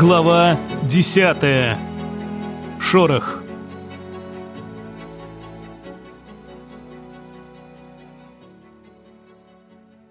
Глава десятая. Шорох.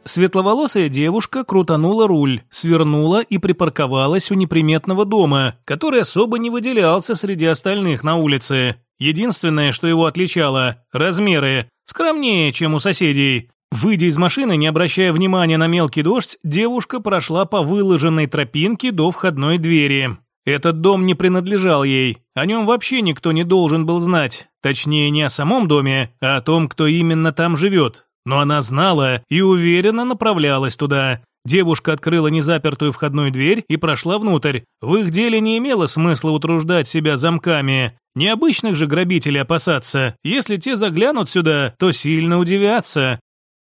Светловолосая девушка крутанула руль, свернула и припарковалась у неприметного дома, который особо не выделялся среди остальных на улице. Единственное, что его отличало – размеры, скромнее, чем у соседей. Выйдя из машины, не обращая внимания на мелкий дождь, девушка прошла по выложенной тропинке до входной двери. Этот дом не принадлежал ей, о нем вообще никто не должен был знать. Точнее, не о самом доме, а о том, кто именно там живет. Но она знала и уверенно направлялась туда. Девушка открыла незапертую входную дверь и прошла внутрь. В их деле не имело смысла утруждать себя замками. Необычных же грабителей опасаться. Если те заглянут сюда, то сильно удивятся.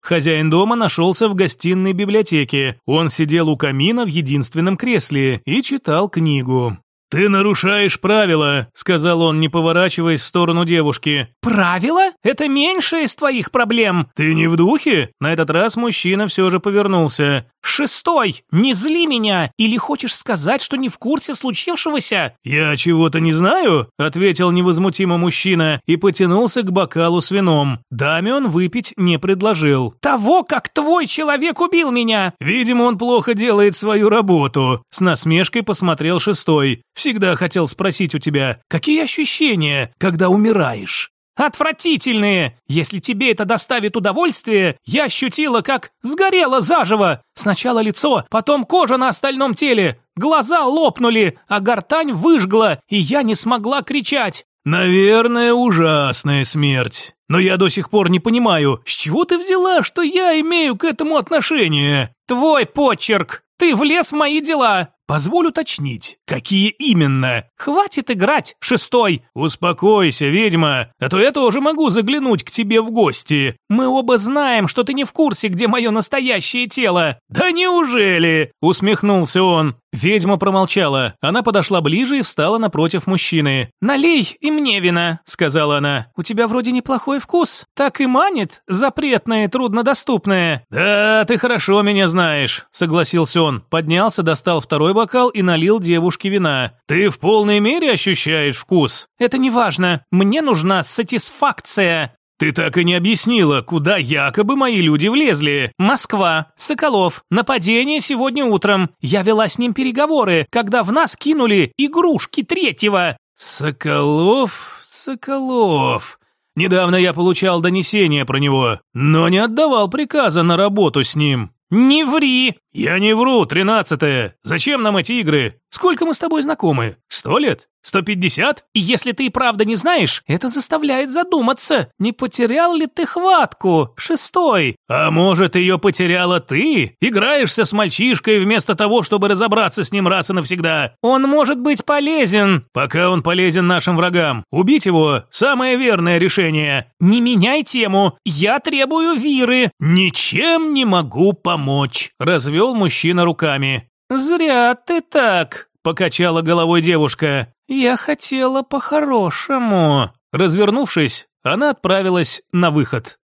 Хозяин дома нашелся в гостиной библиотеке. Он сидел у камина в единственном кресле и читал книгу. «Ты нарушаешь правила», — сказал он, не поворачиваясь в сторону девушки. «Правила? Это меньше из твоих проблем». «Ты не в духе?» На этот раз мужчина все же повернулся. «Шестой! Не зли меня! Или хочешь сказать, что не в курсе случившегося?» «Я чего-то не знаю», — ответил невозмутимо мужчина и потянулся к бокалу с вином. Даме он выпить не предложил. «Того, как твой человек убил меня!» «Видимо, он плохо делает свою работу», — с насмешкой посмотрел шестой. Всегда хотел спросить у тебя, какие ощущения, когда умираешь? Отвратительные! Если тебе это доставит удовольствие, я ощутила, как сгорела заживо. Сначала лицо, потом кожа на остальном теле. Глаза лопнули, а гортань выжгла, и я не смогла кричать. Наверное, ужасная смерть. Но я до сих пор не понимаю, с чего ты взяла, что я имею к этому отношение? Твой почерк. Ты влез в мои дела. Позволь уточнить, какие именно? Хватит играть, шестой. Успокойся, ведьма, а то я тоже могу заглянуть к тебе в гости. Мы оба знаем, что ты не в курсе, где мое настоящее тело. Да неужели? Усмехнулся он. Ведьма промолчала. Она подошла ближе и встала напротив мужчины. «Налей и мне вина», — сказала она. «У тебя вроде неплохой вкус. Так и манит, запретное труднодоступное». «Да, ты хорошо меня знаешь», — согласился он. Поднялся, достал второй бокал и налил девушке вина. «Ты в полной мере ощущаешь вкус?» «Это не важно. Мне нужна сатисфакция». «Ты так и не объяснила, куда якобы мои люди влезли?» «Москва. Соколов. Нападение сегодня утром. Я вела с ним переговоры, когда в нас кинули игрушки третьего». «Соколов? Соколов...» Недавно я получал донесение про него, но не отдавал приказа на работу с ним. «Не ври!» «Я не вру, тринадцатое. Зачем нам эти игры? Сколько мы с тобой знакомы? Сто лет? Сто пятьдесят?» «И если ты и правда не знаешь, это заставляет задуматься. Не потерял ли ты хватку? Шестой!» «А может, ее потеряла ты? Играешься с мальчишкой вместо того, чтобы разобраться с ним раз и навсегда?» «Он может быть полезен!» «Пока он полезен нашим врагам. Убить его – самое верное решение!» «Не меняй тему. Я требую Виры!» «Ничем не могу помочь!» – развел развел мужчина руками. «Зря ты так», – покачала головой девушка. «Я хотела по-хорошему». Развернувшись, она отправилась на выход.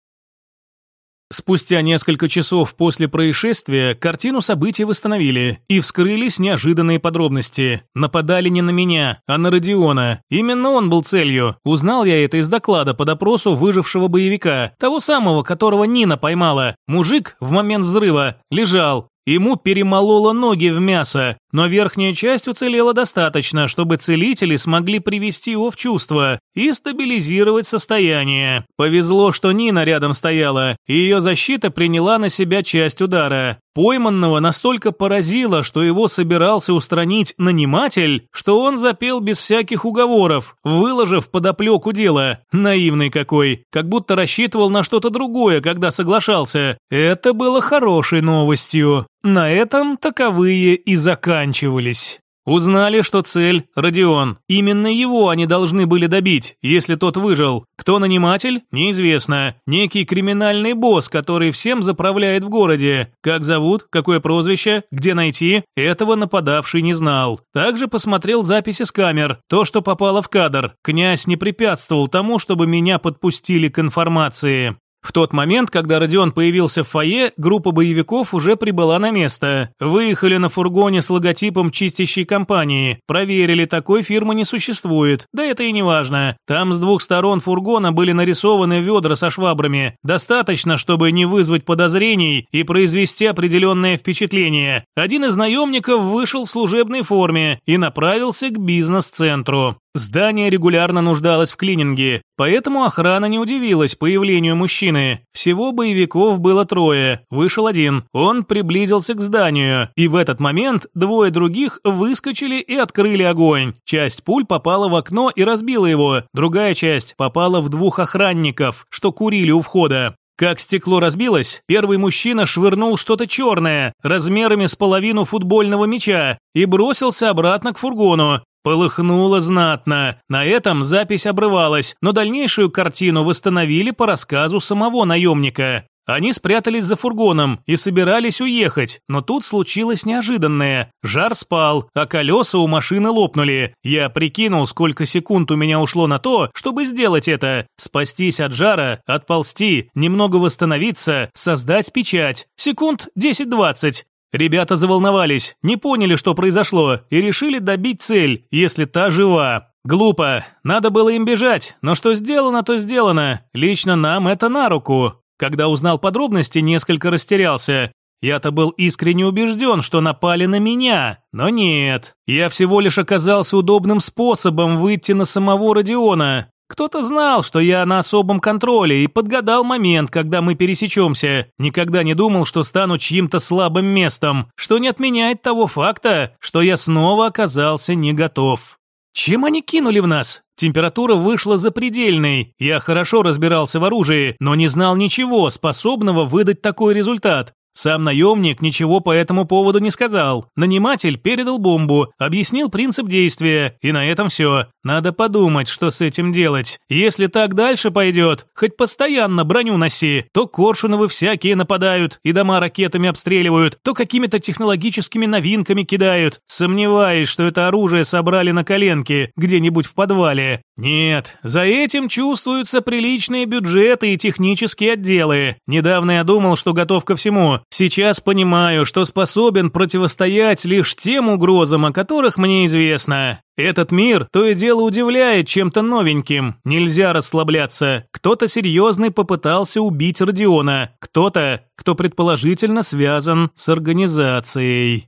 Спустя несколько часов после происшествия картину событий восстановили и вскрылись неожиданные подробности. Нападали не на меня, а на Родиона. Именно он был целью. Узнал я это из доклада по допросу выжившего боевика, того самого, которого Нина поймала. Мужик в момент взрыва лежал, Ему перемололо ноги в мясо, но верхняя часть уцелела достаточно, чтобы целители смогли привести его в чувство и стабилизировать состояние. Повезло, что Нина рядом стояла, и ее защита приняла на себя часть удара. Пойманного настолько поразило, что его собирался устранить наниматель, что он запел без всяких уговоров, выложив подоплеку дела. Наивный какой, как будто рассчитывал на что-то другое, когда соглашался. Это было хорошей новостью. На этом таковые и заканчивались. Узнали, что цель – Родион. Именно его они должны были добить, если тот выжил. Кто наниматель – неизвестно. Некий криминальный босс, который всем заправляет в городе. Как зовут, какое прозвище, где найти – этого нападавший не знал. Также посмотрел записи с камер, то, что попало в кадр. Князь не препятствовал тому, чтобы меня подпустили к информации. В тот момент, когда Родион появился в фойе, группа боевиков уже прибыла на место. Выехали на фургоне с логотипом чистящей компании. Проверили, такой фирмы не существует. Да это и не важно. Там с двух сторон фургона были нарисованы ведра со швабрами. Достаточно, чтобы не вызвать подозрений и произвести определенное впечатление. Один из наемников вышел в служебной форме и направился к бизнес-центру. Здание регулярно нуждалось в клининге, поэтому охрана не удивилась появлению мужчины. Всего боевиков было трое, вышел один. Он приблизился к зданию, и в этот момент двое других выскочили и открыли огонь. Часть пуль попала в окно и разбила его, другая часть попала в двух охранников, что курили у входа. Как стекло разбилось, первый мужчина швырнул что-то черное, размерами с половину футбольного мяча, и бросился обратно к фургону. Полыхнуло знатно. На этом запись обрывалась, но дальнейшую картину восстановили по рассказу самого наемника. Они спрятались за фургоном и собирались уехать, но тут случилось неожиданное. Жар спал, а колеса у машины лопнули. Я прикинул, сколько секунд у меня ушло на то, чтобы сделать это. Спастись от жара, отползти, немного восстановиться, создать печать. Секунд 10-20. Ребята заволновались, не поняли, что произошло, и решили добить цель, если та жива. Глупо, надо было им бежать, но что сделано, то сделано. Лично нам это на руку. Когда узнал подробности, несколько растерялся. Я-то был искренне убежден, что напали на меня, но нет. Я всего лишь оказался удобным способом выйти на самого Родиона. Кто-то знал, что я на особом контроле и подгадал момент, когда мы пересечемся. Никогда не думал, что стану чьим-то слабым местом, что не отменяет того факта, что я снова оказался не готов. Чем они кинули в нас? Температура вышла запредельной. Я хорошо разбирался в оружии, но не знал ничего, способного выдать такой результат. Сам наемник ничего по этому поводу не сказал. Наниматель передал бомбу, объяснил принцип действия, и на этом все. Надо подумать, что с этим делать. Если так дальше пойдет, хоть постоянно броню носи, то Коршуновы всякие нападают и дома ракетами обстреливают, то какими-то технологическими новинками кидают. Сомневаюсь, что это оружие собрали на коленке где-нибудь в подвале. Нет, за этим чувствуются приличные бюджеты и технические отделы. Недавно я думал, что готов ко всему. Сейчас понимаю, что способен противостоять лишь тем угрозам, о которых мне известно. Этот мир то и дело удивляет чем-то новеньким. Нельзя расслабляться. Кто-то серьезный попытался убить Родиона. Кто-то, кто предположительно связан с организацией.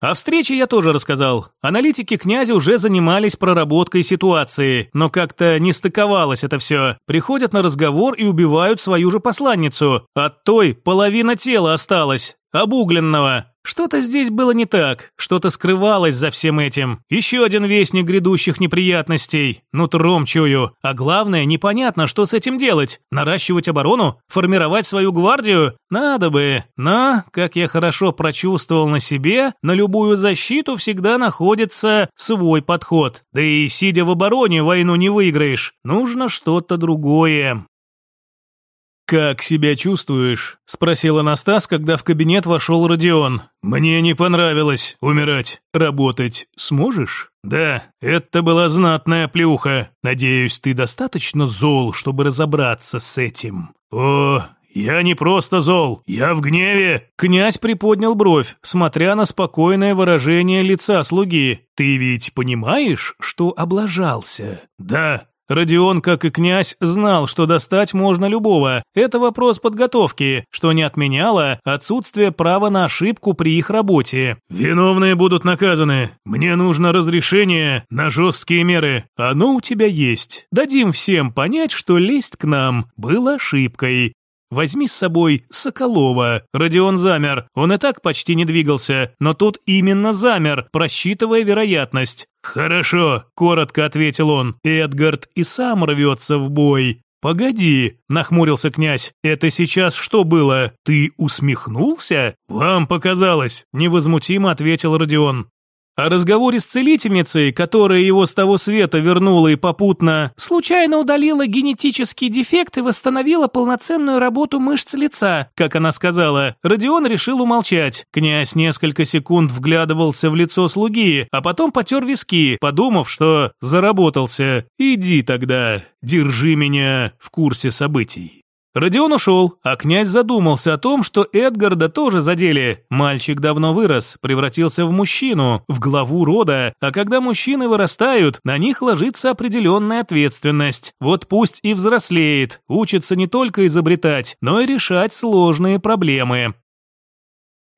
О встрече я тоже рассказал. Аналитики князя уже занимались проработкой ситуации, но как-то не стыковалось это все. Приходят на разговор и убивают свою же посланницу. От той половина тела осталась, обугленного. Что-то здесь было не так, что-то скрывалось за всем этим. Еще один вестник грядущих неприятностей. Нутром чую. А главное, непонятно, что с этим делать. Наращивать оборону? Формировать свою гвардию? Надо бы. Но, как я хорошо прочувствовал на себе, на любую защиту всегда находится свой подход. Да и сидя в обороне, войну не выиграешь. Нужно что-то другое. «Как себя чувствуешь?» – спросил Анастас, когда в кабинет вошел Родион. «Мне не понравилось умирать. Работать сможешь?» «Да, это была знатная плюха. Надеюсь, ты достаточно зол, чтобы разобраться с этим». «О, «Я не просто зол, я в гневе!» Князь приподнял бровь, смотря на спокойное выражение лица слуги. «Ты ведь понимаешь, что облажался?» «Да, Родион, как и князь, знал, что достать можно любого. Это вопрос подготовки, что не отменяло отсутствие права на ошибку при их работе. «Виновные будут наказаны. Мне нужно разрешение на жесткие меры. Оно у тебя есть. Дадим всем понять, что лезть к нам было ошибкой. Возьми с собой Соколова. Родион замер. Он и так почти не двигался, но тут именно замер, просчитывая вероятность. «Хорошо», – коротко ответил он. «Эдгард и сам рвется в бой. «Погоди», – нахмурился князь, – «это сейчас что было? Ты усмехнулся?» «Вам показалось», – невозмутимо ответил Родион. О разговоре с целительницей, которая его с того света вернула и попутно случайно удалила генетический дефект и восстановила полноценную работу мышц лица, как она сказала, Родион решил умолчать. Князь несколько секунд вглядывался в лицо слуги, а потом потер виски, подумав, что заработался. «Иди тогда, держи меня в курсе событий». Родион ушел, а князь задумался о том, что Эдгарда тоже задели. Мальчик давно вырос, превратился в мужчину, в главу рода, а когда мужчины вырастают, на них ложится определенная ответственность. Вот пусть и взрослеет, учится не только изобретать, но и решать сложные проблемы.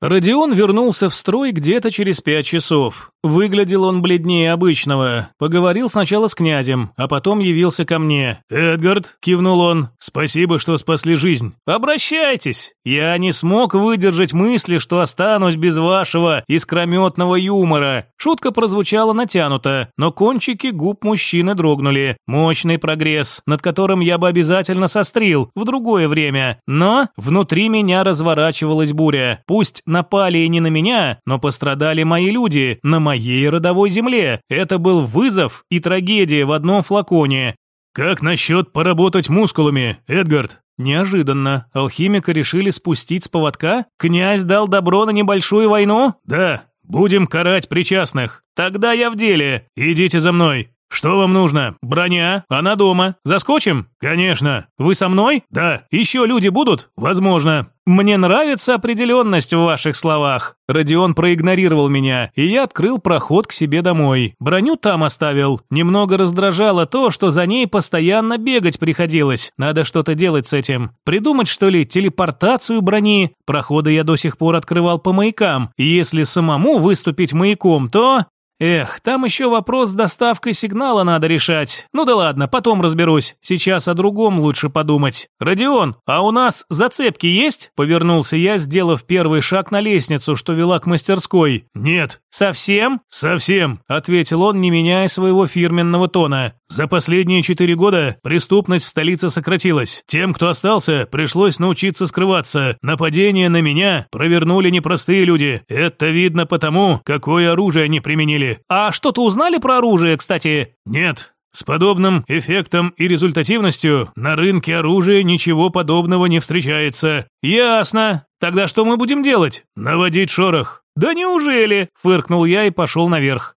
Родион вернулся в строй где-то через пять часов. Выглядел он бледнее обычного. Поговорил сначала с князем, а потом явился ко мне. «Эдгард», – кивнул он, – «спасибо, что спасли жизнь». «Обращайтесь. Я не смог выдержать мысли, что останусь без вашего искрометного юмора». Шутка прозвучала натянуто, но кончики губ мужчины дрогнули. Мощный прогресс, над которым я бы обязательно сострил в другое время. Но внутри меня разворачивалась буря. Пусть напали и не на меня, но пострадали мои люди, на моей родовой земле. Это был вызов и трагедия в одном флаконе. Как насчет поработать мускулами, Эдгард? Неожиданно. Алхимика решили спустить с поводка? Князь дал добро на небольшую войну? Да. Будем карать причастных. Тогда я в деле. Идите за мной. «Что вам нужно? Броня? Она дома. Заскочим?» «Конечно. Вы со мной?» «Да. Еще люди будут?» «Возможно». «Мне нравится определенность в ваших словах». Родион проигнорировал меня, и я открыл проход к себе домой. Броню там оставил. Немного раздражало то, что за ней постоянно бегать приходилось. Надо что-то делать с этим. Придумать, что ли, телепортацию брони? Проходы я до сих пор открывал по маякам. Если самому выступить маяком, то... Эх, там еще вопрос с доставкой сигнала надо решать. Ну да ладно, потом разберусь. Сейчас о другом лучше подумать. Родион, а у нас зацепки есть? Повернулся я, сделав первый шаг на лестницу, что вела к мастерской. Нет. Совсем? Совсем, ответил он, не меняя своего фирменного тона. За последние четыре года преступность в столице сократилась. Тем, кто остался, пришлось научиться скрываться. Нападение на меня провернули непростые люди. Это видно потому, какое оружие они применили. А что-то узнали про оружие, кстати? Нет. С подобным эффектом и результативностью на рынке оружия ничего подобного не встречается. Ясно. Тогда что мы будем делать? Наводить шорох. Да неужели? Фыркнул я и пошел наверх.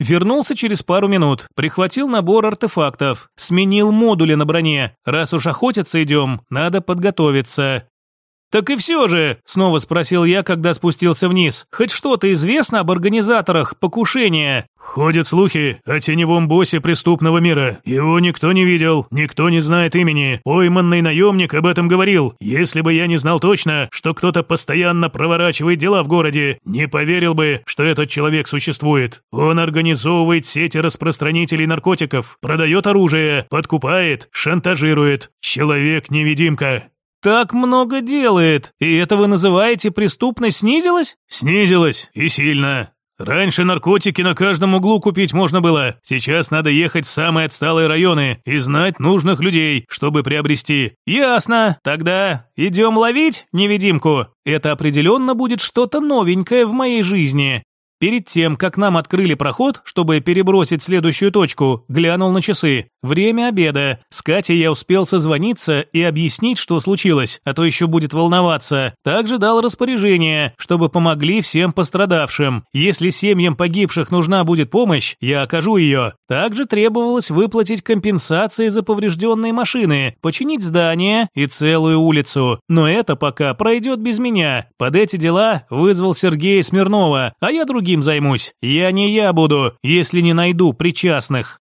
Вернулся через пару минут, прихватил набор артефактов, сменил модули на броне. Раз уж охотиться идем, надо подготовиться. «Так и все же», – снова спросил я, когда спустился вниз, – «хоть что-то известно об организаторах покушения?» «Ходят слухи о теневом боссе преступного мира. Его никто не видел, никто не знает имени. Пойманный наемник об этом говорил. Если бы я не знал точно, что кто-то постоянно проворачивает дела в городе, не поверил бы, что этот человек существует. Он организовывает сети распространителей наркотиков, продает оружие, подкупает, шантажирует. Человек-невидимка. «Так много делает, и это вы называете преступность снизилась?» «Снизилась, и сильно. Раньше наркотики на каждом углу купить можно было. Сейчас надо ехать в самые отсталые районы и знать нужных людей, чтобы приобрести. Ясно. Тогда идем ловить невидимку. Это определенно будет что-то новенькое в моей жизни. Перед тем, как нам открыли проход, чтобы перебросить следующую точку, глянул на часы. Время обеда. С Катей я успел созвониться и объяснить, что случилось, а то еще будет волноваться. Также дал распоряжение, чтобы помогли всем пострадавшим. Если семьям погибших нужна будет помощь, я окажу ее. Также требовалось выплатить компенсации за поврежденные машины, починить здание и целую улицу. Но это пока пройдет без меня. Под эти дела вызвал Сергея Смирнова, а я другие другим займусь. Я не я буду, если не найду причастных.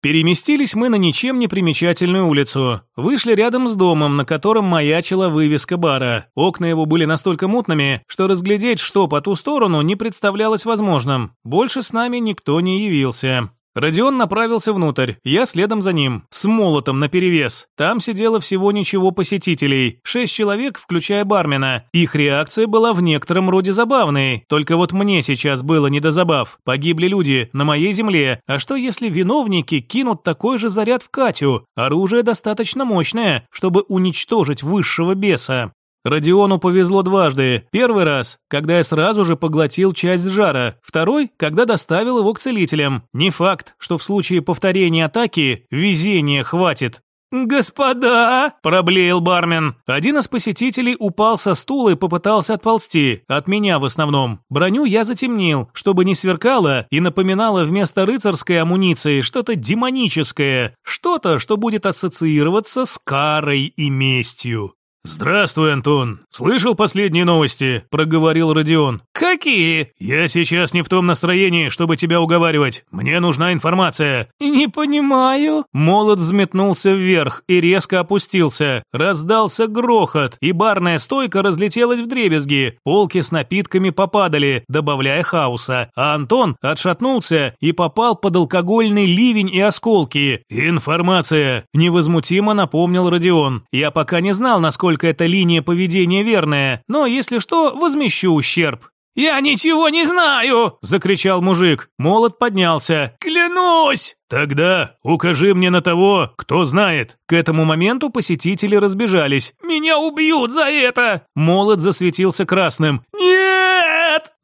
Переместились мы на ничем не примечательную улицу. Вышли рядом с домом, на котором маячила вывеска бара. Окна его были настолько мутными, что разглядеть, что по ту сторону, не представлялось возможным. Больше с нами никто не явился. Родион направился внутрь, я следом за ним, с молотом наперевес. Там сидело всего ничего посетителей, шесть человек, включая бармена. Их реакция была в некотором роде забавной, только вот мне сейчас было не до забав. Погибли люди на моей земле, а что если виновники кинут такой же заряд в Катю? Оружие достаточно мощное, чтобы уничтожить высшего беса. Родиону повезло дважды. Первый раз, когда я сразу же поглотил часть жара. Второй, когда доставил его к целителям. Не факт, что в случае повторения атаки везения хватит. «Господа!» – проблеял бармен. Один из посетителей упал со стула и попытался отползти, от меня в основном. Броню я затемнил, чтобы не сверкало и напоминало вместо рыцарской амуниции что-то демоническое, что-то, что будет ассоциироваться с карой и местью. «Здравствуй, Антон. Слышал последние новости?» – проговорил Родион. «Какие?» «Я сейчас не в том настроении, чтобы тебя уговаривать. Мне нужна информация». «Не понимаю». Молот взметнулся вверх и резко опустился. Раздался грохот, и барная стойка разлетелась в дребезги. Полки с напитками попадали, добавляя хаоса. А Антон отшатнулся и попал под алкогольный ливень и осколки. «Информация!» – невозмутимо напомнил Родион. «Я пока не знал, насколько насколько эта линия поведения верная, но если что, возмещу ущерб. «Я ничего не знаю!» – закричал мужик. Молот поднялся. «Клянусь!» «Тогда укажи мне на того, кто знает». К этому моменту посетители разбежались. «Меня убьют за это!» Молот засветился красным. «Нет!»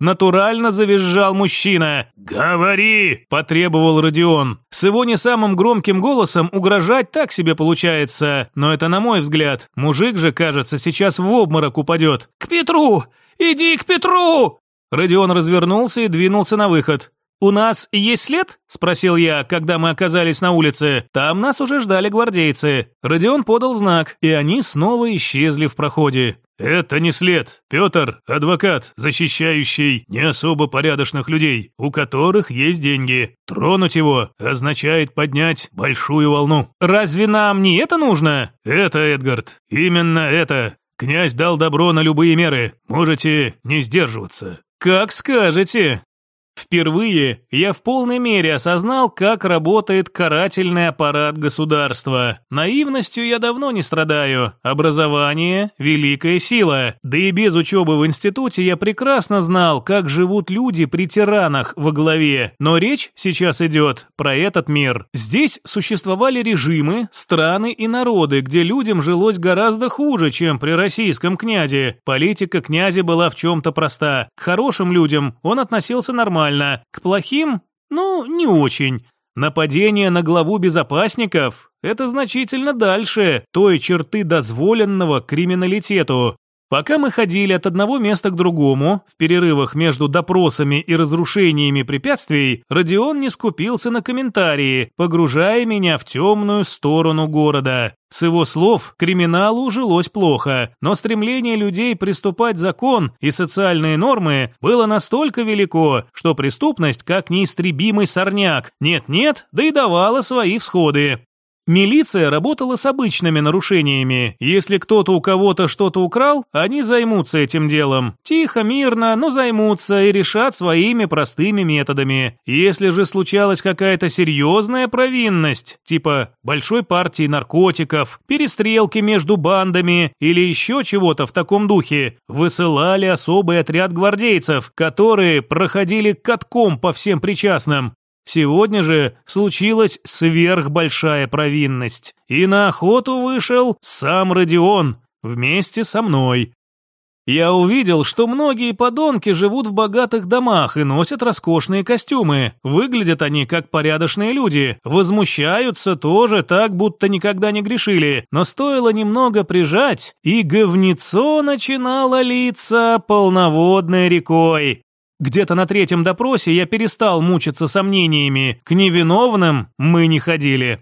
Натурально завизжал мужчина. «Говори!» – потребовал Родион. С его не самым громким голосом угрожать так себе получается, но это на мой взгляд. Мужик же, кажется, сейчас в обморок упадет. «К Петру! Иди к Петру!» Родион развернулся и двинулся на выход. «У нас есть след?» – спросил я, когда мы оказались на улице. Там нас уже ждали гвардейцы. Родион подал знак, и они снова исчезли в проходе. «Это не след. Петр – адвокат, защищающий не особо порядочных людей, у которых есть деньги. Тронуть его означает поднять большую волну». «Разве нам не это нужно?» «Это, Эдгард, именно это. Князь дал добро на любые меры. Можете не сдерживаться. «Как скажете!» Впервые я в полной мере осознал, как работает карательный аппарат государства. Наивностью я давно не страдаю. Образование – великая сила. Да и без учебы в институте я прекрасно знал, как живут люди при тиранах во главе. Но речь сейчас идет про этот мир. Здесь существовали режимы, страны и народы, где людям жилось гораздо хуже, чем при российском князе. Политика князя была в чем-то проста. К хорошим людям он относился нормально нормально, к плохим, ну, не очень. Нападение на главу безопасников – это значительно дальше той черты дозволенного криминалитету. Пока мы ходили от одного места к другому, в перерывах между допросами и разрушениями препятствий, Родион не скупился на комментарии, погружая меня в темную сторону города. С его слов, криминалу жилось плохо, но стремление людей приступать закон и социальные нормы было настолько велико, что преступность, как неистребимый сорняк, нет-нет, да и давала свои всходы. Милиция работала с обычными нарушениями. Если кто-то у кого-то что-то украл, они займутся этим делом. Тихо, мирно, но займутся и решат своими простыми методами. Если же случалась какая-то серьезная провинность, типа большой партии наркотиков, перестрелки между бандами или еще чего-то в таком духе, высылали особый отряд гвардейцев, которые проходили катком по всем причастным, Сегодня же случилась сверхбольшая провинность, и на охоту вышел сам Родион вместе со мной. Я увидел, что многие подонки живут в богатых домах и носят роскошные костюмы. Выглядят они как порядочные люди, возмущаются тоже так, будто никогда не грешили. Но стоило немного прижать, и говнецо начинало литься полноводной рекой. Где-то на третьем допросе я перестал мучиться сомнениями. К невиновным мы не ходили.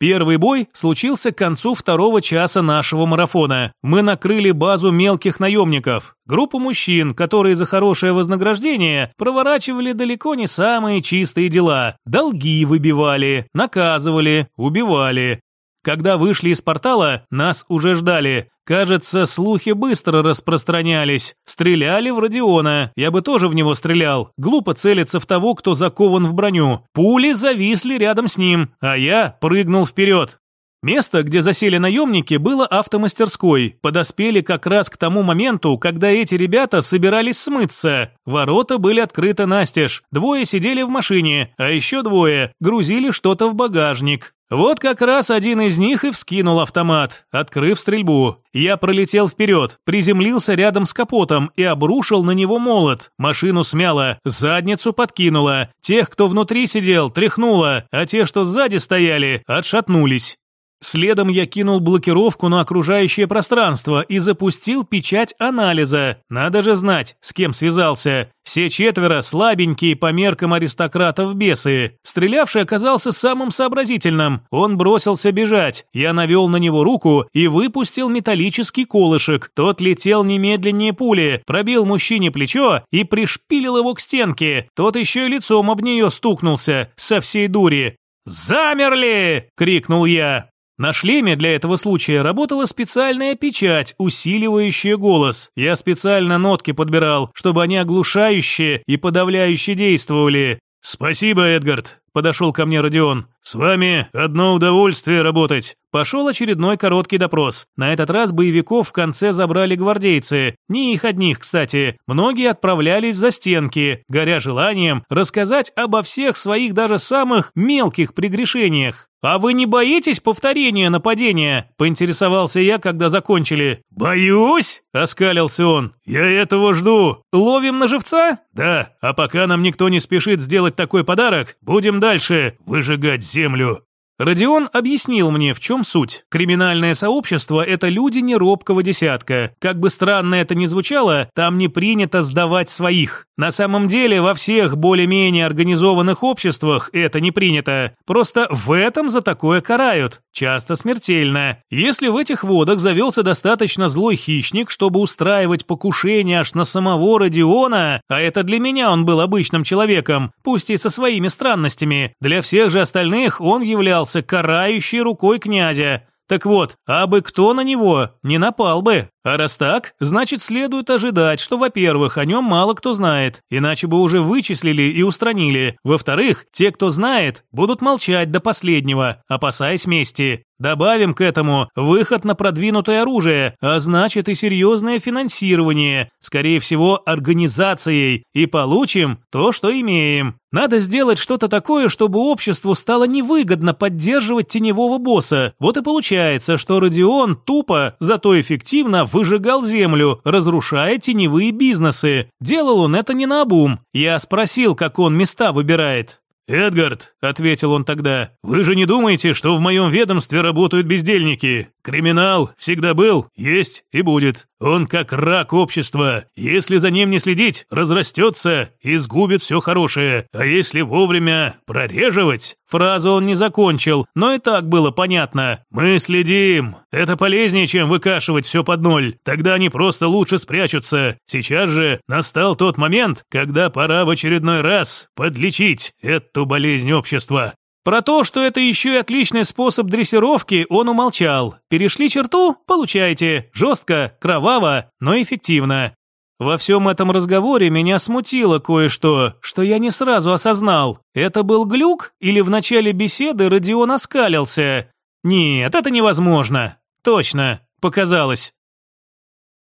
Первый бой случился к концу второго часа нашего марафона. Мы накрыли базу мелких наемников. Группу мужчин, которые за хорошее вознаграждение проворачивали далеко не самые чистые дела. Долги выбивали, наказывали, убивали. Когда вышли из портала, нас уже ждали. Кажется, слухи быстро распространялись. Стреляли в Родиона. Я бы тоже в него стрелял. Глупо целиться в того, кто закован в броню. Пули зависли рядом с ним, а я прыгнул вперед. Место, где засели наемники, было автомастерской. Подоспели как раз к тому моменту, когда эти ребята собирались смыться. Ворота были открыты настежь. Двое сидели в машине, а еще двое грузили что-то в багажник. Вот как раз один из них и вскинул автомат, открыв стрельбу. Я пролетел вперед, приземлился рядом с капотом и обрушил на него молот. Машину смяло, задницу подкинуло. Тех, кто внутри сидел, тряхнуло, а те, что сзади стояли, отшатнулись. Следом я кинул блокировку на окружающее пространство и запустил печать анализа. Надо же знать, с кем связался. Все четверо слабенькие по меркам аристократов бесы. Стрелявший оказался самым сообразительным. Он бросился бежать. Я навел на него руку и выпустил металлический колышек. Тот летел немедленнее пули, пробил мужчине плечо и пришпилил его к стенке. Тот еще и лицом об нее стукнулся со всей дури. «Замерли!» – крикнул я. На шлеме для этого случая работала специальная печать, усиливающая голос. Я специально нотки подбирал, чтобы они оглушающие и подавляющие действовали. «Спасибо, Эдгард», – подошел ко мне Родион. «С вами одно удовольствие работать». Пошел очередной короткий допрос. На этот раз боевиков в конце забрали гвардейцы. Не их одних, кстати. Многие отправлялись за стенки, горя желанием рассказать обо всех своих даже самых мелких прегрешениях. «А вы не боитесь повторения нападения?» – поинтересовался я, когда закончили. «Боюсь?» – оскалился он. «Я этого жду». «Ловим на живца?» «Да, а пока нам никто не спешит сделать такой подарок, будем дальше выжигать землю. Родион объяснил мне, в чем суть. Криминальное сообщество – это люди неробкого десятка. Как бы странно это ни звучало, там не принято сдавать своих. На самом деле, во всех более-менее организованных обществах это не принято. Просто в этом за такое карают. Часто смертельно. Если в этих водах завелся достаточно злой хищник, чтобы устраивать покушение аж на самого Родиона, а это для меня он был обычным человеком, пусть и со своими странностями, для всех же остальных он являлся оказался карающей рукой князя. Так вот, а бы кто на него не напал бы. А раз так, значит следует ожидать, что, во-первых, о нем мало кто знает, иначе бы уже вычислили и устранили. Во-вторых, те, кто знает, будут молчать до последнего, опасаясь мести. Добавим к этому выход на продвинутое оружие, а значит и серьезное финансирование, скорее всего, организацией, и получим то, что имеем. Надо сделать что-то такое, чтобы обществу стало невыгодно поддерживать теневого босса. Вот и получается, что Родион тупо, зато эффективно выжигал землю, разрушая теневые бизнесы. Делал он это не наобум. Я спросил, как он места выбирает. «Эдгард», — ответил он тогда, — «вы же не думаете, что в моем ведомстве работают бездельники? Криминал всегда был, есть и будет. Он как рак общества. Если за ним не следить, разрастется и сгубит все хорошее. А если вовремя прореживать...» Фразу он не закончил, но и так было понятно. «Мы следим. Это полезнее, чем выкашивать все под ноль. Тогда они просто лучше спрячутся. Сейчас же настал тот момент, когда пора в очередной раз подлечить эту болезнь общества. Про то, что это еще и отличный способ дрессировки, он умолчал. Перешли черту? Получайте. Жестко, кроваво, но эффективно. Во всем этом разговоре меня смутило кое-что, что я не сразу осознал. Это был глюк или в начале беседы Родион оскалился? Нет, это невозможно. Точно, показалось.